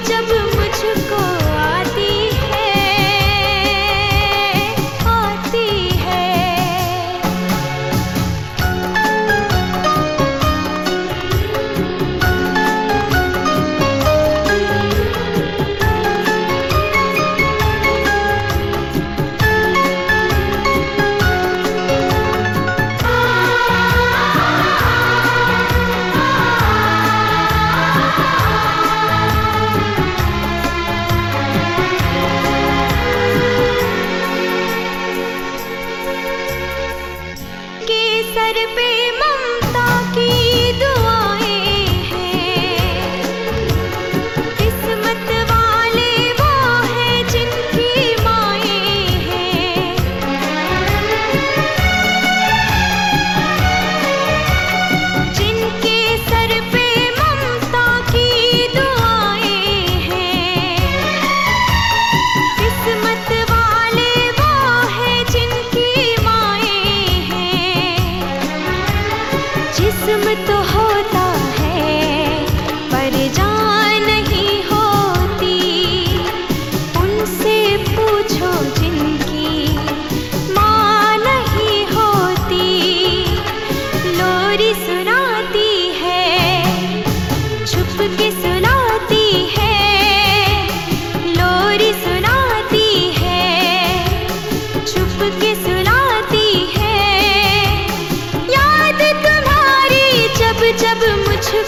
जब হতা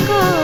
का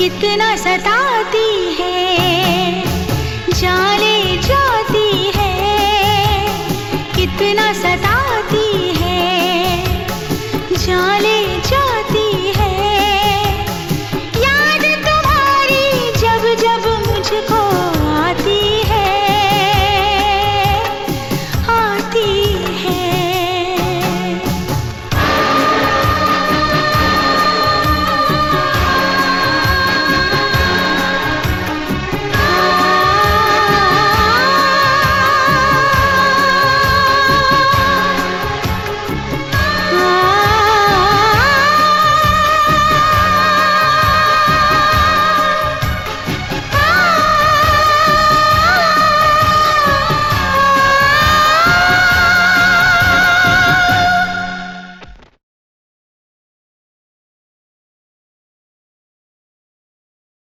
कितना सताती है। जाने